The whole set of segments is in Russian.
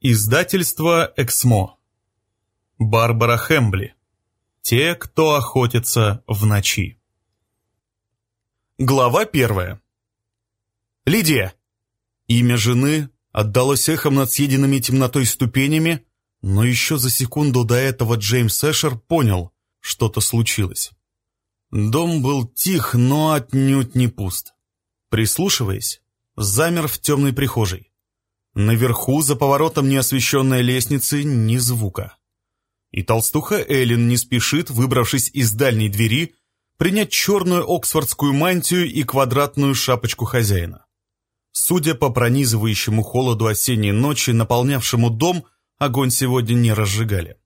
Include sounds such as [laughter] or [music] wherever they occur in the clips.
Издательство «Эксмо». Барбара Хэмбли. Те, кто охотится в ночи. Глава первая. Лидия. Имя жены отдалось эхом над съеденными темнотой ступенями, но еще за секунду до этого Джеймс Эшер понял, что-то случилось. Дом был тих, но отнюдь не пуст. Прислушиваясь, замер в темной прихожей. Наверху, за поворотом неосвещенной лестницы, ни звука. И толстуха Эллен не спешит, выбравшись из дальней двери, принять черную оксфордскую мантию и квадратную шапочку хозяина. Судя по пронизывающему холоду осенней ночи, наполнявшему дом, огонь сегодня не разжигали.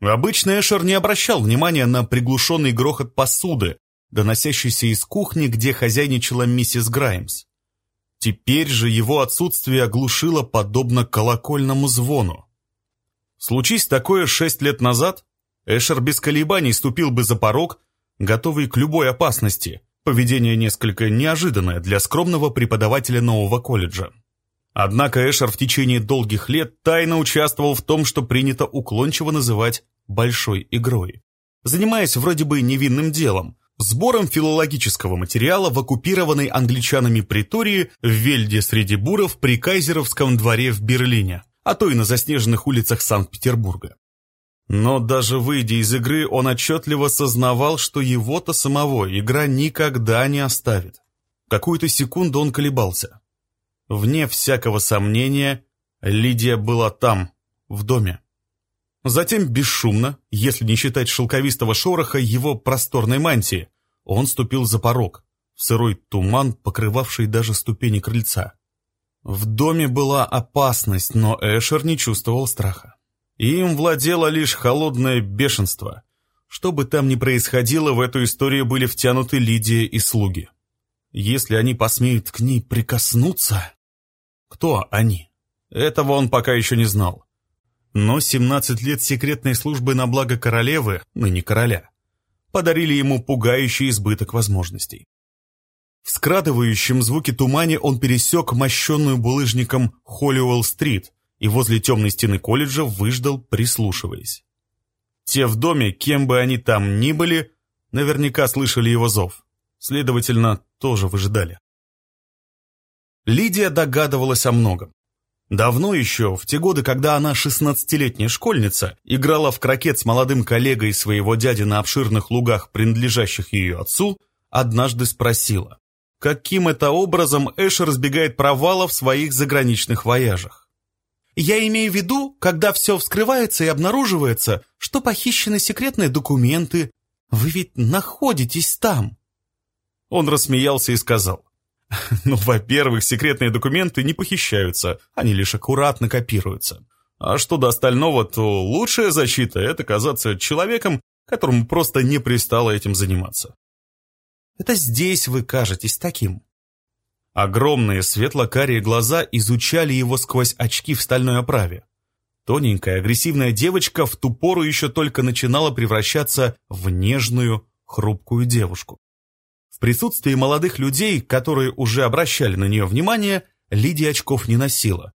Обычно Эшер не обращал внимания на приглушенный грохот посуды, доносящийся из кухни, где хозяйничала миссис Граймс. Теперь же его отсутствие оглушило подобно колокольному звону. Случись такое шесть лет назад, Эшер без колебаний ступил бы за порог, готовый к любой опасности, поведение несколько неожиданное для скромного преподавателя нового колледжа. Однако Эшер в течение долгих лет тайно участвовал в том, что принято уклончиво называть «большой игрой», занимаясь вроде бы невинным делом, сбором филологического материала в оккупированной англичанами притории в Вельде среди буров при Кайзеровском дворе в Берлине, а то и на заснеженных улицах Санкт-Петербурга. Но даже выйдя из игры, он отчетливо сознавал, что его-то самого игра никогда не оставит. Какую-то секунду он колебался. Вне всякого сомнения, Лидия была там, в доме. Затем бесшумно, если не считать шелковистого шороха его просторной мантии, он ступил за порог, в сырой туман, покрывавший даже ступени крыльца. В доме была опасность, но Эшер не чувствовал страха. Им владело лишь холодное бешенство. Что бы там ни происходило, в эту историю были втянуты Лидия и слуги. Если они посмеют к ней прикоснуться... Кто они? Этого он пока еще не знал. Но 17 лет секретной службы на благо королевы, ныне короля, подарили ему пугающий избыток возможностей. В скрадывающем звуке тумане он пересек мощенную булыжником Холлиуэлл-стрит и возле темной стены колледжа выждал, прислушиваясь. Те в доме, кем бы они там ни были, наверняка слышали его зов. Следовательно, тоже выжидали. Лидия догадывалась о многом. Давно еще, в те годы, когда она, шестнадцатилетняя школьница, играла в крокет с молодым коллегой своего дяди на обширных лугах, принадлежащих ее отцу, однажды спросила, каким это образом Эш разбегает провала в своих заграничных вояжах. «Я имею в виду, когда все вскрывается и обнаруживается, что похищены секретные документы. Вы ведь находитесь там». Он рассмеялся и сказал, [laughs] Ну, во-первых, секретные документы не похищаются, они лишь аккуратно копируются. А что до остального, то лучшая защита – это казаться человеком, которому просто не пристало этим заниматься. Это здесь вы кажетесь таким. Огромные светло-карие глаза изучали его сквозь очки в стальной оправе. Тоненькая агрессивная девочка в ту пору еще только начинала превращаться в нежную, хрупкую девушку. В присутствии молодых людей, которые уже обращали на нее внимание, Лидия очков не носила,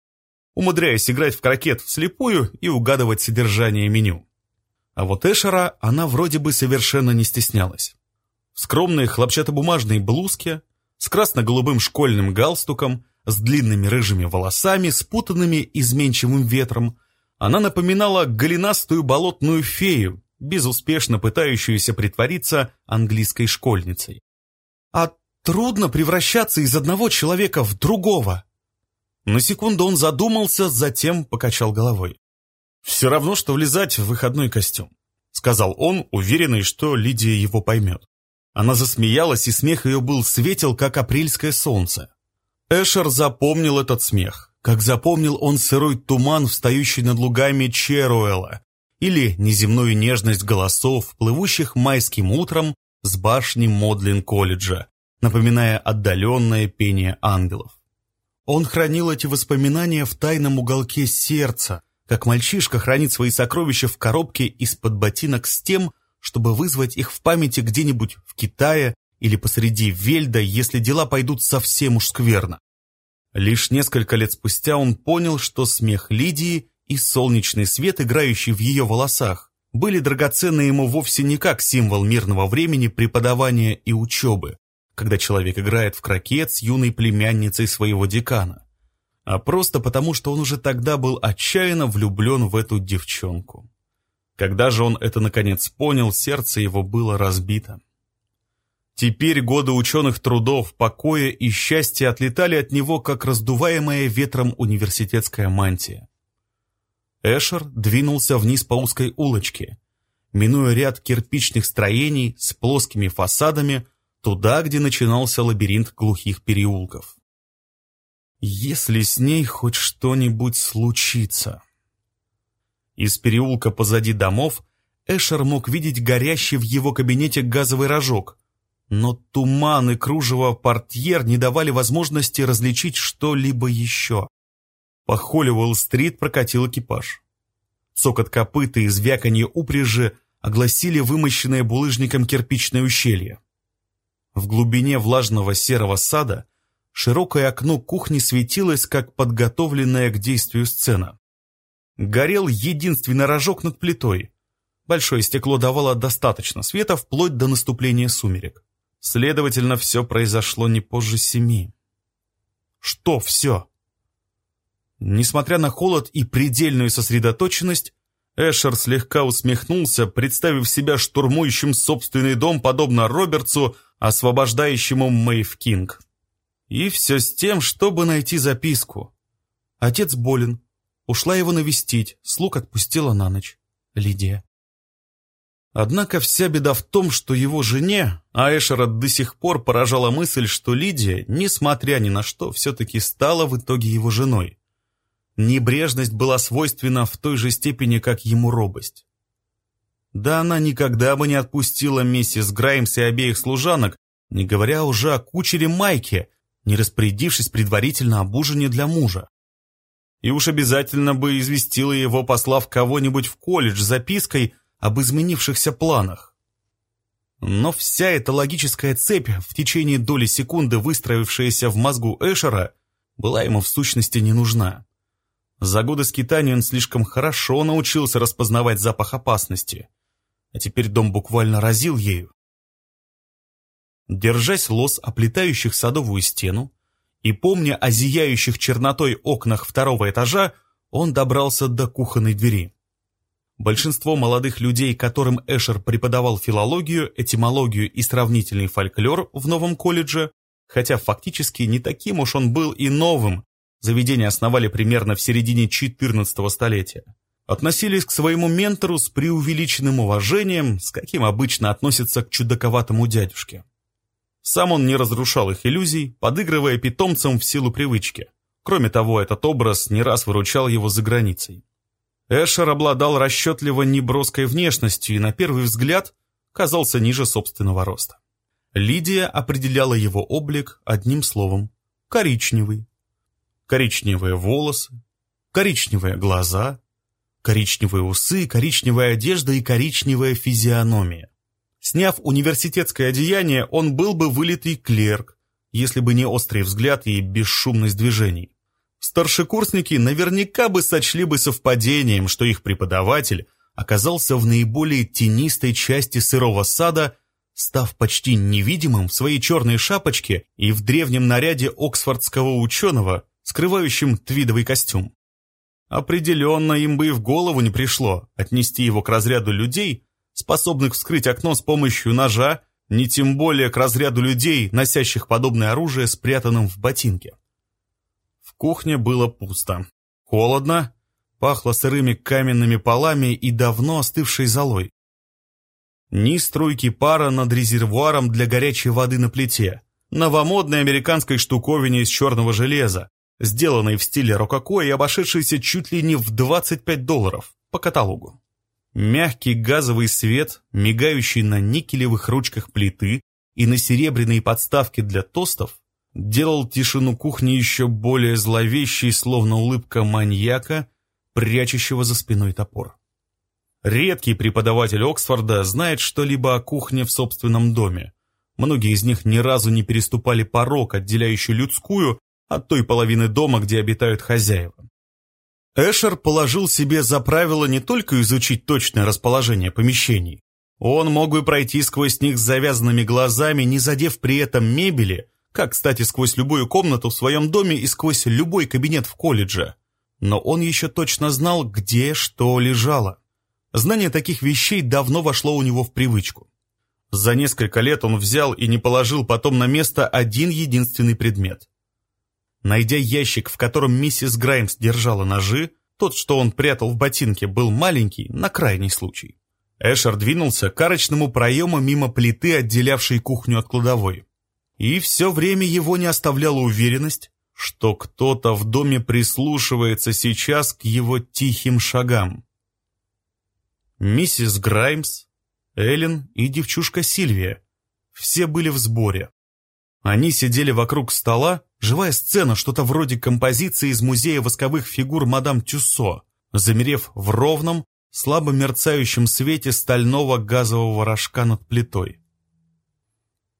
умудряясь играть в крокет вслепую и угадывать содержание меню. А вот Эшера она вроде бы совершенно не стеснялась. В скромной хлопчатобумажной блузке, с красно-голубым школьным галстуком, с длинными рыжими волосами, спутанными изменчивым ветром, она напоминала голенастую болотную фею, безуспешно пытающуюся притвориться английской школьницей. Трудно превращаться из одного человека в другого. На секунду он задумался, затем покачал головой. «Все равно, что влезать в выходной костюм», — сказал он, уверенный, что Лидия его поймет. Она засмеялась, и смех ее был светел, как апрельское солнце. Эшер запомнил этот смех, как запомнил он сырой туман, встающий над лугами Черуэла, или неземную нежность голосов, плывущих майским утром с башни Модлин-колледжа, напоминая отдаленное пение ангелов. Он хранил эти воспоминания в тайном уголке сердца, как мальчишка хранит свои сокровища в коробке из-под ботинок с тем, чтобы вызвать их в памяти где-нибудь в Китае или посреди Вельда, если дела пойдут совсем уж скверно. Лишь несколько лет спустя он понял, что смех Лидии и солнечный свет, играющий в ее волосах, были драгоценны ему вовсе не как символ мирного времени преподавания и учебы, когда человек играет в крокет с юной племянницей своего декана, а просто потому, что он уже тогда был отчаянно влюблен в эту девчонку. Когда же он это наконец понял, сердце его было разбито. Теперь годы ученых трудов, покоя и счастья отлетали от него, как раздуваемая ветром университетская мантия. Эшер двинулся вниз по узкой улочке, минуя ряд кирпичных строений с плоскими фасадами, туда, где начинался лабиринт глухих переулков. Если с ней хоть что-нибудь случится... Из переулка позади домов Эшер мог видеть горящий в его кабинете газовый рожок, но туман и кружево портьер не давали возможности различить что-либо еще. По Холливелл-стрит прокатил экипаж. Цокот копыта и звяканье упряжи огласили вымощенное булыжником кирпичное ущелье. В глубине влажного серого сада широкое окно кухни светилось, как подготовленная к действию сцена. Горел единственный рожок над плитой. Большое стекло давало достаточно света вплоть до наступления сумерек. Следовательно, все произошло не позже семи. Что все? Несмотря на холод и предельную сосредоточенность, Эшер слегка усмехнулся, представив себя штурмующим собственный дом, подобно Робертсу, освобождающему Мэйв Кинг. И все с тем, чтобы найти записку. Отец болен. Ушла его навестить, слуг отпустила на ночь. Лидия. Однако вся беда в том, что его жене, а Эшера до сих пор поражала мысль, что Лидия, несмотря ни на что, все-таки стала в итоге его женой. Небрежность была свойственна в той же степени, как ему робость. Да она никогда бы не отпустила миссис Граймс и обеих служанок, не говоря уже о кучере Майке, не распорядившись предварительно об ужине для мужа. И уж обязательно бы известила его, послав кого-нибудь в колледж запиской об изменившихся планах. Но вся эта логическая цепь, в течение доли секунды выстроившаяся в мозгу Эшера, была ему в сущности не нужна. За годы скитания он слишком хорошо научился распознавать запах опасности, а теперь дом буквально разил ею. Держась лос оплетающих садовую стену и помня о зияющих чернотой окнах второго этажа, он добрался до кухонной двери. Большинство молодых людей, которым Эшер преподавал филологию, этимологию и сравнительный фольклор в новом колледже, хотя фактически не таким уж он был и новым, заведение основали примерно в середине 14 столетия, относились к своему ментору с преувеличенным уважением, с каким обычно относятся к чудаковатому дядюшке. Сам он не разрушал их иллюзий, подыгрывая питомцам в силу привычки. Кроме того, этот образ не раз выручал его за границей. Эшер обладал расчетливо неброской внешностью и на первый взгляд казался ниже собственного роста. Лидия определяла его облик одним словом – коричневый. Коричневые волосы, коричневые глаза, коричневые усы, коричневая одежда и коричневая физиономия. Сняв университетское одеяние, он был бы вылитый клерк, если бы не острый взгляд и бесшумность движений. Старшекурсники наверняка бы сочли бы совпадением, что их преподаватель оказался в наиболее тенистой части сырого сада, став почти невидимым в своей черной шапочке и в древнем наряде оксфордского ученого, скрывающем твидовый костюм. Определенно им бы и в голову не пришло отнести его к разряду людей, способных вскрыть окно с помощью ножа, не тем более к разряду людей, носящих подобное оружие, спрятанным в ботинке кухне было пусто. Холодно, пахло сырыми каменными полами и давно остывшей золой. Ни струйки пара над резервуаром для горячей воды на плите, новомодной американской штуковине из черного железа, сделанной в стиле рококо и обошедшейся чуть ли не в 25 долларов по каталогу. Мягкий газовый свет, мигающий на никелевых ручках плиты и на серебряной подставке для тостов, делал тишину кухни еще более зловещей, словно улыбка маньяка, прячущего за спиной топор. Редкий преподаватель Оксфорда знает что-либо о кухне в собственном доме. Многие из них ни разу не переступали порог, отделяющий людскую от той половины дома, где обитают хозяева. Эшер положил себе за правило не только изучить точное расположение помещений. Он мог бы пройти сквозь них с завязанными глазами, не задев при этом мебели, как, кстати, сквозь любую комнату в своем доме и сквозь любой кабинет в колледже. Но он еще точно знал, где что лежало. Знание таких вещей давно вошло у него в привычку. За несколько лет он взял и не положил потом на место один единственный предмет. Найдя ящик, в котором миссис Граймс держала ножи, тот, что он прятал в ботинке, был маленький, на крайний случай. Эшер двинулся к арочному проему мимо плиты, отделявшей кухню от кладовой. И все время его не оставляла уверенность, что кто-то в доме прислушивается сейчас к его тихим шагам. Миссис Граймс, Эллен и девчушка Сильвия все были в сборе. Они сидели вокруг стола, живая сцена, что-то вроде композиции из музея восковых фигур мадам Тюссо, замерев в ровном, слабо мерцающем свете стального газового рожка над плитой.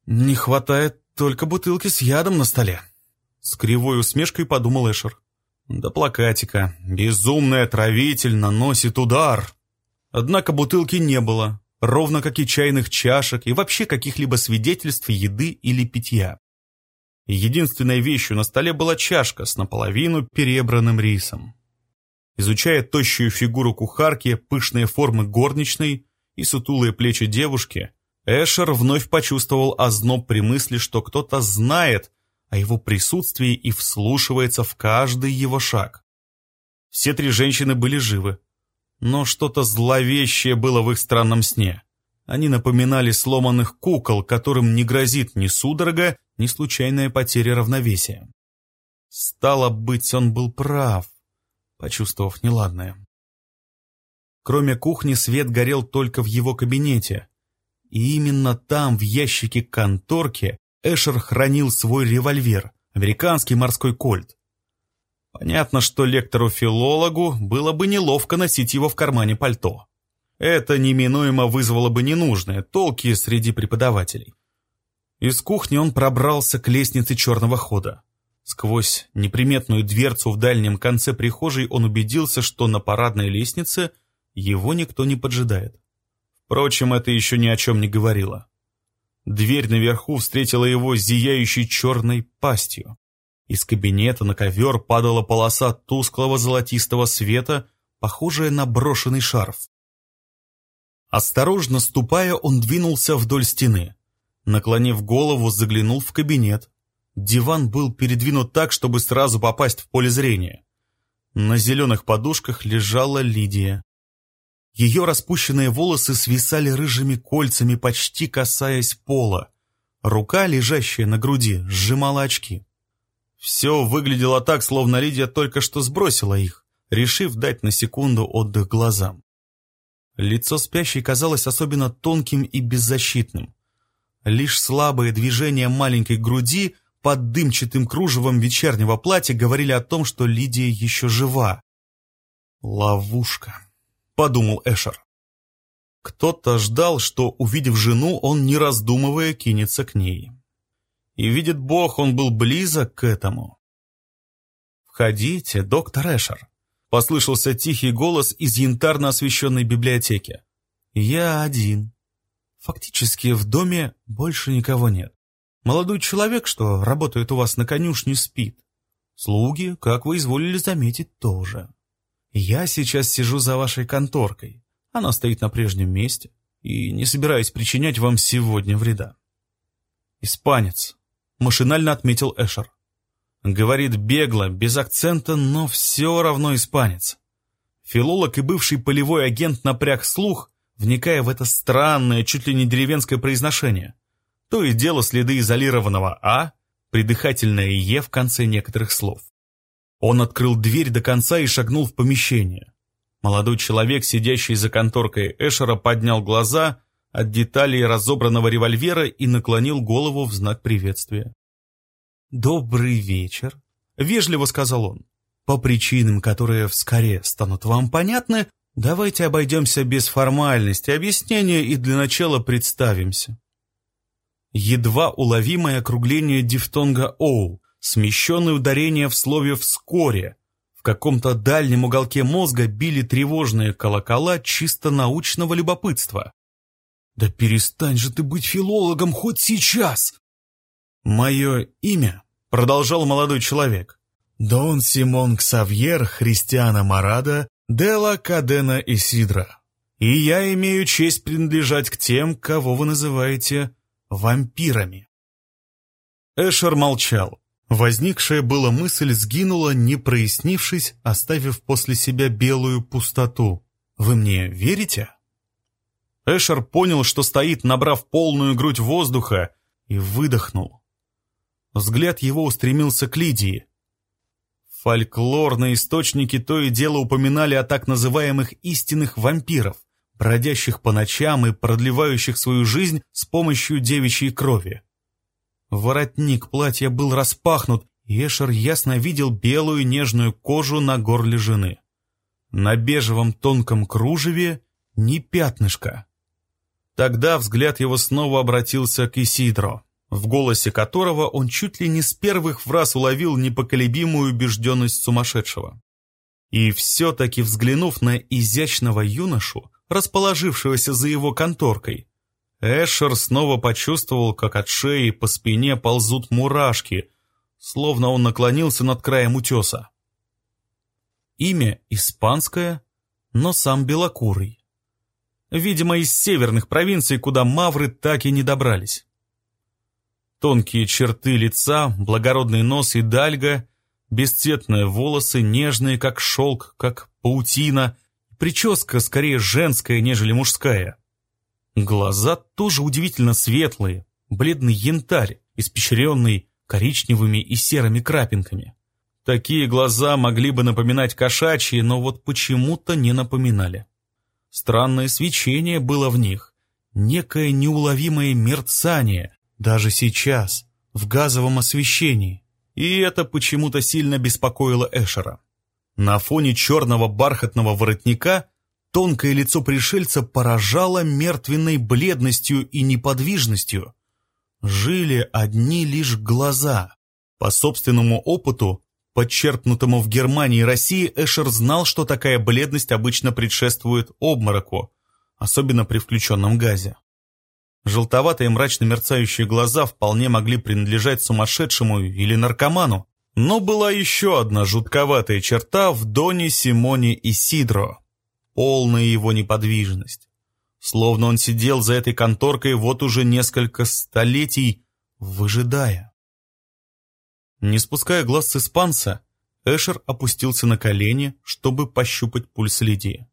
«Не хватает только бутылки с ядом на столе», — с кривой усмешкой подумал Эшер. «Да плакатика. Безумный отравитель наносит удар». Однако бутылки не было, ровно как и чайных чашек и вообще каких-либо свидетельств еды или питья. Единственной вещью на столе была чашка с наполовину перебранным рисом. Изучая тощую фигуру кухарки, пышные формы горничной и сутулые плечи девушки, Эшер вновь почувствовал озноб при мысли, что кто-то знает о его присутствии и вслушивается в каждый его шаг. Все три женщины были живы, но что-то зловещее было в их странном сне. Они напоминали сломанных кукол, которым не грозит ни судорога, ни случайная потеря равновесия. Стало быть, он был прав, почувствовав неладное. Кроме кухни, свет горел только в его кабинете. И именно там, в ящике конторки, Эшер хранил свой револьвер, американский морской кольт. Понятно, что лектору-филологу было бы неловко носить его в кармане пальто. Это неминуемо вызвало бы ненужные толки среди преподавателей. Из кухни он пробрался к лестнице черного хода. Сквозь неприметную дверцу в дальнем конце прихожей он убедился, что на парадной лестнице его никто не поджидает. Впрочем, это еще ни о чем не говорило. Дверь наверху встретила его зияющей черной пастью. Из кабинета на ковер падала полоса тусклого золотистого света, похожая на брошенный шарф. Осторожно ступая, он двинулся вдоль стены. Наклонив голову, заглянул в кабинет. Диван был передвинут так, чтобы сразу попасть в поле зрения. На зеленых подушках лежала Лидия. Ее распущенные волосы свисали рыжими кольцами, почти касаясь пола. Рука, лежащая на груди, сжимала очки. Все выглядело так, словно Лидия только что сбросила их, решив дать на секунду отдых глазам. Лицо спящей казалось особенно тонким и беззащитным. Лишь слабые движения маленькой груди под дымчатым кружевом вечернего платья говорили о том, что Лидия еще жива. «Ловушка», — подумал Эшер. Кто-то ждал, что, увидев жену, он, не раздумывая, кинется к ней и, видит Бог, он был близок к этому. «Входите, доктор Эшер», — послышался тихий голос из янтарно освещенной библиотеки. «Я один. Фактически в доме больше никого нет. Молодой человек, что работает у вас на конюшне, спит. Слуги, как вы изволили заметить, тоже. Я сейчас сижу за вашей конторкой. Она стоит на прежнем месте и не собираюсь причинять вам сегодня вреда. Испанец, машинально отметил Эшер. Говорит бегло, без акцента, но все равно испанец. Филолог и бывший полевой агент напряг слух, вникая в это странное, чуть ли не деревенское произношение. То и дело следы изолированного «а», придыхательное «е» в конце некоторых слов. Он открыл дверь до конца и шагнул в помещение. Молодой человек, сидящий за конторкой Эшера, поднял глаза от деталей разобранного револьвера и наклонил голову в знак приветствия. «Добрый вечер», — вежливо сказал он. «По причинам, которые вскоре станут вам понятны, давайте обойдемся без формальности, объяснения и для начала представимся». Едва уловимое округление дифтонга «оу», смещенное ударение в слове «вскоре», В каком-то дальнем уголке мозга били тревожные колокола чисто научного любопытства. «Да перестань же ты быть филологом хоть сейчас!» «Мое имя», — продолжал молодой человек, «Дон Симон Ксавьер Христиана Марада Дела Кадена Исидра. И я имею честь принадлежать к тем, кого вы называете вампирами». Эшер молчал. Возникшая была мысль сгинула, не прояснившись, оставив после себя белую пустоту. «Вы мне верите?» Эшер понял, что стоит, набрав полную грудь воздуха, и выдохнул. Взгляд его устремился к Лидии. Фольклорные источники то и дело упоминали о так называемых истинных вампиров, бродящих по ночам и продлевающих свою жизнь с помощью девичьей крови. Воротник платья был распахнут, и Эшер ясно видел белую нежную кожу на горле жены. На бежевом тонком кружеве ни пятнышка. Тогда взгляд его снова обратился к Исидро, в голосе которого он чуть ли не с первых фраз уловил непоколебимую убежденность сумасшедшего. И все-таки взглянув на изящного юношу, расположившегося за его конторкой, Эшер снова почувствовал, как от шеи по спине ползут мурашки, словно он наклонился над краем утеса. Имя испанское, но сам белокурый. Видимо, из северных провинций, куда мавры так и не добрались. Тонкие черты лица, благородный нос и дальга, бесцветные волосы, нежные, как шелк, как паутина, прическа скорее женская, нежели мужская. Глаза тоже удивительно светлые, бледный янтарь, испещренный коричневыми и серыми крапинками. Такие глаза могли бы напоминать кошачьи, но вот почему-то не напоминали. Странное свечение было в них, некое неуловимое мерцание, даже сейчас, в газовом освещении. И это почему-то сильно беспокоило Эшера. На фоне черного бархатного воротника Тонкое лицо пришельца поражало мертвенной бледностью и неподвижностью. Жили одни лишь глаза. По собственному опыту, подчеркнутому в Германии и России, Эшер знал, что такая бледность обычно предшествует обмороку, особенно при включенном газе. Желтоватые мрачно мерцающие глаза вполне могли принадлежать сумасшедшему или наркоману, но была еще одна жутковатая черта в Доне Симоне и Сидро полная его неподвижность. Словно он сидел за этой конторкой вот уже несколько столетий, выжидая. Не спуская глаз с испанца, Эшер опустился на колени, чтобы пощупать пульс Лидии.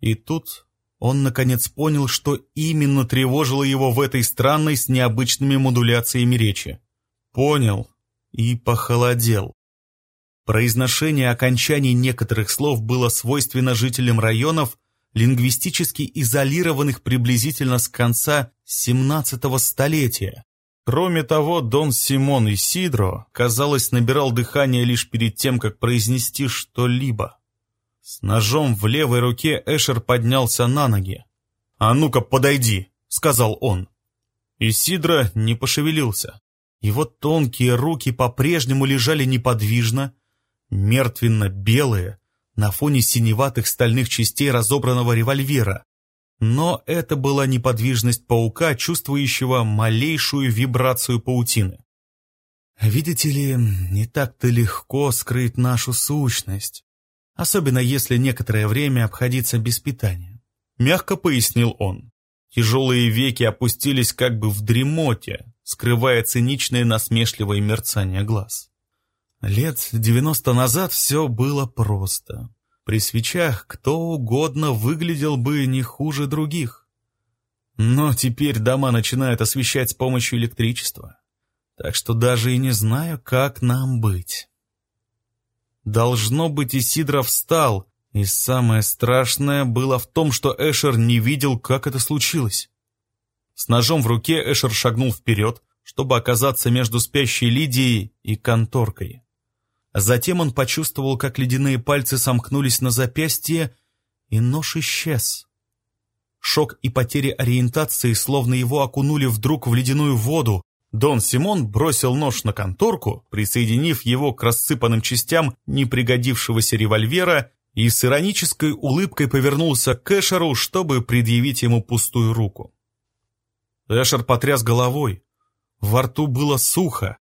И тут он наконец понял, что именно тревожило его в этой странной с необычными модуляциями речи. Понял и похолодел. Произношение окончаний некоторых слов было свойственно жителям районов, лингвистически изолированных приблизительно с конца 17 столетия. Кроме того, Дон Симон и Сидро, казалось, набирал дыхание лишь перед тем, как произнести что-либо. С ножом в левой руке Эшер поднялся на ноги. «А ну-ка, подойди!» — сказал он. Исидро не пошевелился. Его тонкие руки по-прежнему лежали неподвижно, мертвенно-белые, на фоне синеватых стальных частей разобранного револьвера. Но это была неподвижность паука, чувствующего малейшую вибрацию паутины. «Видите ли, не так-то легко скрыть нашу сущность, особенно если некоторое время обходиться без питания», — мягко пояснил он. Тяжелые веки опустились как бы в дремоте, скрывая циничное насмешливое мерцание глаз. Лет девяносто назад все было просто. При свечах кто угодно выглядел бы не хуже других. Но теперь дома начинают освещать с помощью электричества. Так что даже и не знаю, как нам быть. Должно быть, Исидро встал, и самое страшное было в том, что Эшер не видел, как это случилось. С ножом в руке Эшер шагнул вперед, чтобы оказаться между спящей Лидией и конторкой. Затем он почувствовал, как ледяные пальцы сомкнулись на запястье, и нож исчез. Шок и потеря ориентации, словно его окунули вдруг в ледяную воду, Дон Симон бросил нож на конторку, присоединив его к рассыпанным частям непригодившегося револьвера и с иронической улыбкой повернулся к Эшеру, чтобы предъявить ему пустую руку. Эшер потряс головой. Во рту было сухо.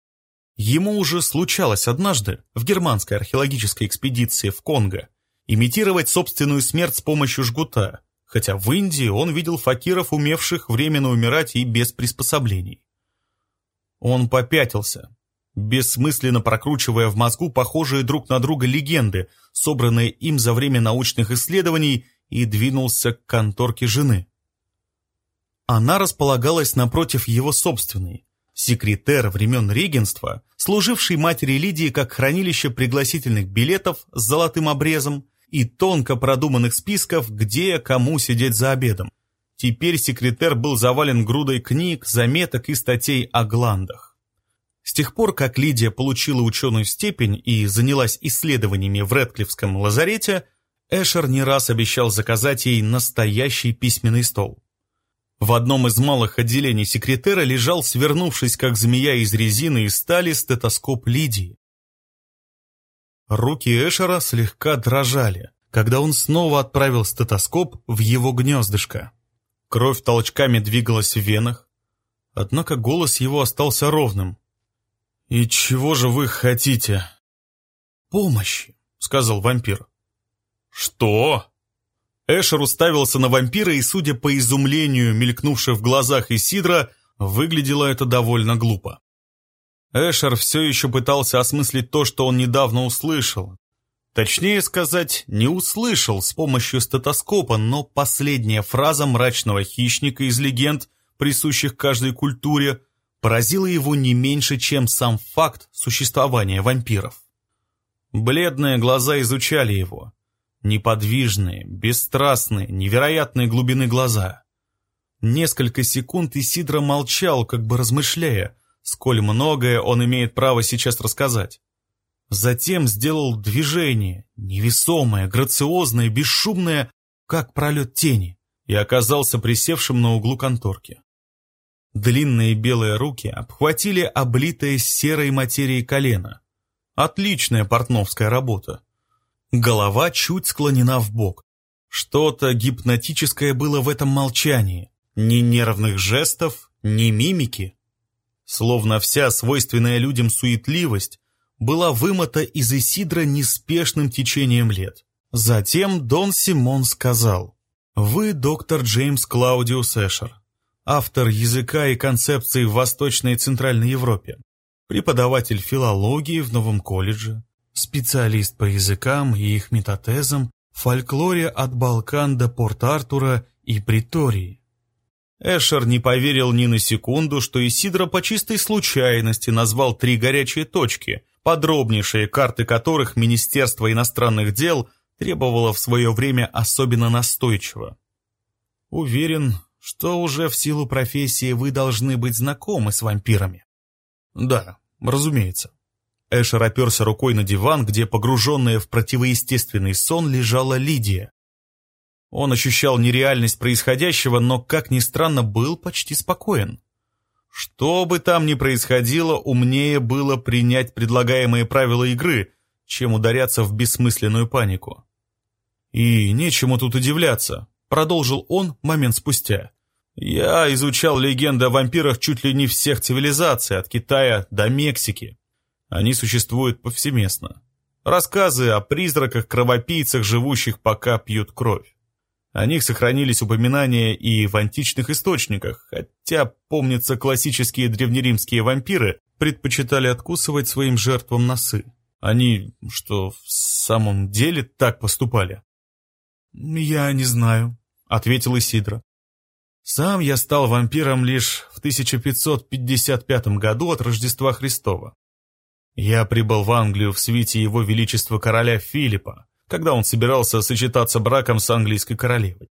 Ему уже случалось однажды в германской археологической экспедиции в Конго имитировать собственную смерть с помощью жгута, хотя в Индии он видел факиров, умевших временно умирать и без приспособлений. Он попятился, бессмысленно прокручивая в мозгу похожие друг на друга легенды, собранные им за время научных исследований, и двинулся к конторке жены. Она располагалась напротив его собственной, секретер времен регенства, служивший матери Лидии как хранилище пригласительных билетов с золотым обрезом и тонко продуманных списков, где кому сидеть за обедом. Теперь секретер был завален грудой книг, заметок и статей о гландах. С тех пор, как Лидия получила ученую степень и занялась исследованиями в Редклифском лазарете, Эшер не раз обещал заказать ей настоящий письменный стол. В одном из малых отделений секретера лежал, свернувшись как змея из резины и стали, стетоскоп Лидии. Руки Эшера слегка дрожали, когда он снова отправил стетоскоп в его гнездышко. Кровь толчками двигалась в венах, однако голос его остался ровным. «И чего же вы хотите?» «Помощи», — сказал вампир. «Что?» Эшер уставился на вампира, и, судя по изумлению, мелькнувшее в глазах Исидра, выглядело это довольно глупо. Эшер все еще пытался осмыслить то, что он недавно услышал. Точнее сказать, не услышал с помощью стетоскопа, но последняя фраза мрачного хищника из легенд, присущих каждой культуре, поразило его не меньше, чем сам факт существования вампиров. Бледные глаза изучали его. Неподвижные, бесстрастные, невероятные глубины глаза. Несколько секунд Исидро молчал, как бы размышляя, сколь многое он имеет право сейчас рассказать. Затем сделал движение, невесомое, грациозное, бесшумное, как пролет тени, и оказался присевшим на углу конторки. Длинные белые руки обхватили облитое серой материей колено. Отличная портновская работа. Голова чуть склонена в бок. Что-то гипнотическое было в этом молчании. Ни нервных жестов, ни мимики. Словно вся свойственная людям суетливость была вымыта из Исидра неспешным течением лет. Затем Дон Симон сказал, «Вы доктор Джеймс Клаудиус Эшер автор языка и концепций в Восточной и Центральной Европе, преподаватель филологии в новом колледже, специалист по языкам и их метатезам, фольклоре от Балкан до Порт-Артура и Притории. Эшер не поверил ни на секунду, что Исидро по чистой случайности назвал три горячие точки, подробнейшие карты которых Министерство иностранных дел требовало в свое время особенно настойчиво. Уверен, что уже в силу профессии вы должны быть знакомы с вампирами. Да, разумеется. Эшер оперся рукой на диван, где, погруженная в противоестественный сон, лежала Лидия. Он ощущал нереальность происходящего, но, как ни странно, был почти спокоен. Что бы там ни происходило, умнее было принять предлагаемые правила игры, чем ударяться в бессмысленную панику. И нечему тут удивляться. Продолжил он момент спустя. «Я изучал легенды о вампирах чуть ли не всех цивилизаций, от Китая до Мексики. Они существуют повсеместно. Рассказы о призраках-кровопийцах, живущих пока пьют кровь. О них сохранились упоминания и в античных источниках, хотя, помнится, классические древнеримские вампиры предпочитали откусывать своим жертвам носы. Они что, в самом деле так поступали? «Я не знаю», ответил Исидро. Сам я стал вампиром лишь в 1555 году от Рождества Христова. Я прибыл в Англию в свите его величества короля Филиппа, когда он собирался сочетаться браком с английской королевой.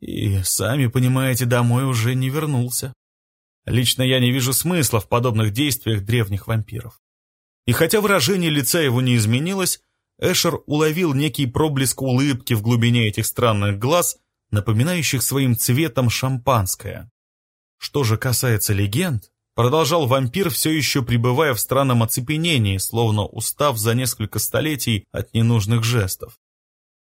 И, сами понимаете, домой уже не вернулся. Лично я не вижу смысла в подобных действиях древних вампиров. И хотя выражение лица его не изменилось, Эшер уловил некий проблеск улыбки в глубине этих странных глаз напоминающих своим цветом шампанское. Что же касается легенд, Продолжал вампир, все еще пребывая в странном оцепенении, словно устав за несколько столетий от ненужных жестов.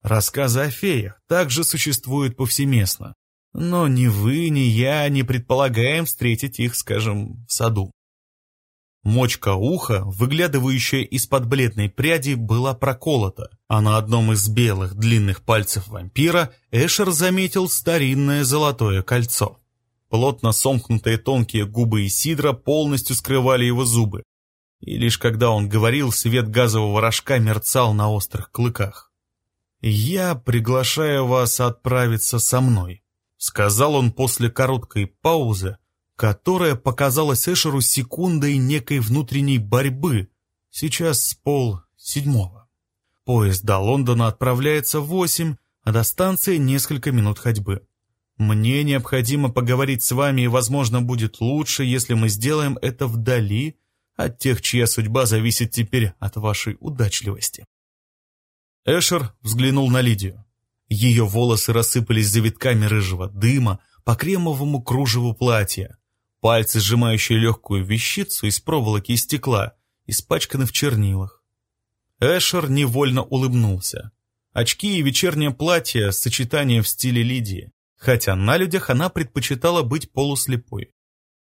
Рассказы о феях также существуют повсеместно. Но ни вы, ни я не предполагаем встретить их, скажем, в саду. Мочка уха, выглядывающая из-под бледной пряди, была проколота, а на одном из белых длинных пальцев вампира Эшер заметил старинное золотое кольцо. Плотно сомкнутые тонкие губы Исидра полностью скрывали его зубы, и лишь когда он говорил, свет газового рожка мерцал на острых клыках. «Я приглашаю вас отправиться со мной», — сказал он после короткой паузы, которая показалась Эшеру секундой некой внутренней борьбы. Сейчас пол седьмого. Поезд до Лондона отправляется в восемь, а до станции несколько минут ходьбы. Мне необходимо поговорить с вами, и, возможно, будет лучше, если мы сделаем это вдали от тех, чья судьба зависит теперь от вашей удачливости. Эшер взглянул на Лидию. Ее волосы рассыпались завитками рыжего дыма по кремовому кружеву платья. Пальцы, сжимающие легкую вещицу из проволоки и стекла, испачканы в чернилах. Эшер невольно улыбнулся. Очки и вечернее платье — сочетание в стиле Лидии, хотя на людях она предпочитала быть полуслепой.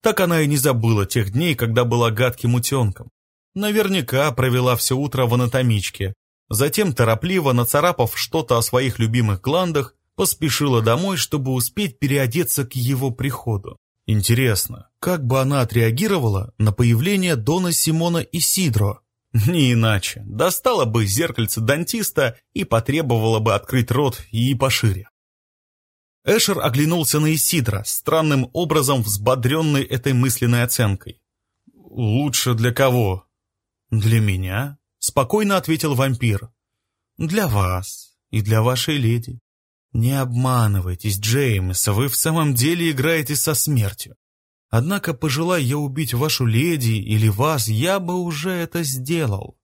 Так она и не забыла тех дней, когда была гадким утенком. Наверняка провела все утро в анатомичке, затем, торопливо нацарапав что-то о своих любимых гландах, поспешила домой, чтобы успеть переодеться к его приходу. Интересно, как бы она отреагировала на появление Дона Симона и Сидро? [laughs] Не иначе. Достала бы зеркальце дантиста и потребовала бы открыть рот и пошире. Эшер оглянулся на Исидра, странным образом взбодренный этой мысленной оценкой. «Лучше для кого?» «Для меня», — спокойно ответил вампир. «Для вас и для вашей леди. Не обманывайтесь, Джеймс, вы в самом деле играете со смертью. Однако, пожелая я убить вашу леди или вас, я бы уже это сделал.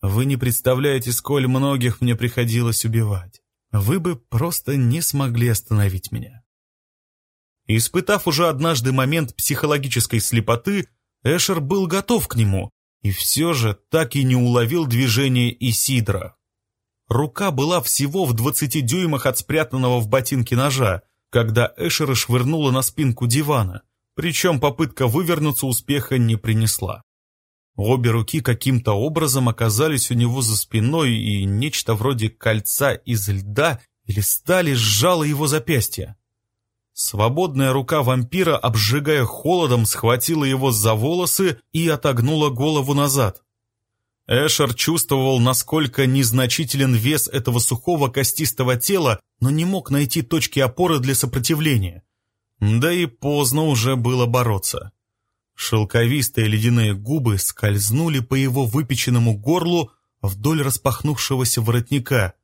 Вы не представляете, сколь многих мне приходилось убивать. Вы бы просто не смогли остановить меня. Испытав уже однажды момент психологической слепоты, Эшер был готов к нему, и все же так и не уловил движение Исидра. Рука была всего в двадцати дюймах от спрятанного в ботинке ножа, когда Эшера швырнула на спинку дивана, причем попытка вывернуться успеха не принесла. Обе руки каким-то образом оказались у него за спиной, и нечто вроде кольца из льда или стали сжало его запястье. Свободная рука вампира, обжигая холодом, схватила его за волосы и отогнула голову назад. Эшер чувствовал, насколько незначителен вес этого сухого костистого тела, но не мог найти точки опоры для сопротивления. Да и поздно уже было бороться. Шелковистые ледяные губы скользнули по его выпеченному горлу вдоль распахнувшегося воротника.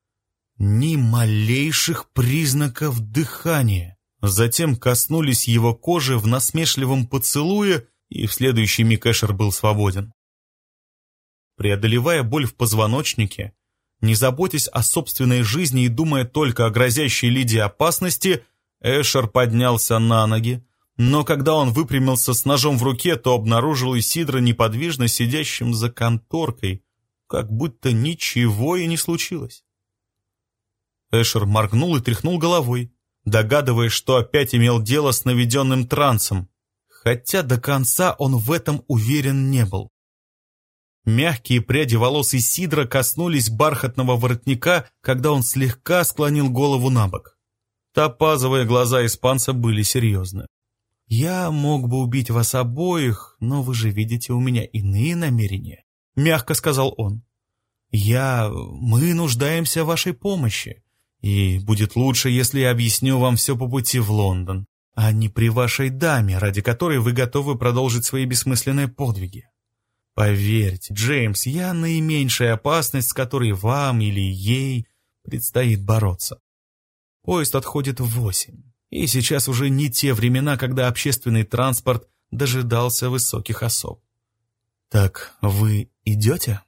Ни малейших признаков дыхания. Затем коснулись его кожи в насмешливом поцелуе, и в следующий миг Эшер был свободен. Преодолевая боль в позвоночнике, не заботясь о собственной жизни и думая только о грозящей Лидии опасности, Эшер поднялся на ноги, но когда он выпрямился с ножом в руке, то обнаружил Исидра неподвижно сидящим за конторкой, как будто ничего и не случилось. Эшер моргнул и тряхнул головой, догадываясь, что опять имел дело с наведенным трансом, хотя до конца он в этом уверен не был. Мягкие пряди волос Исидра коснулись бархатного воротника, когда он слегка склонил голову на бок. Топазовые глаза испанца были серьезны. «Я мог бы убить вас обоих, но вы же видите у меня иные намерения», — мягко сказал он. «Я... мы нуждаемся в вашей помощи, и будет лучше, если я объясню вам все по пути в Лондон, а не при вашей даме, ради которой вы готовы продолжить свои бессмысленные подвиги. Поверьте, Джеймс, я наименьшая опасность, с которой вам или ей предстоит бороться. Поезд отходит в восемь, и сейчас уже не те времена, когда общественный транспорт дожидался высоких особ. Так вы идете?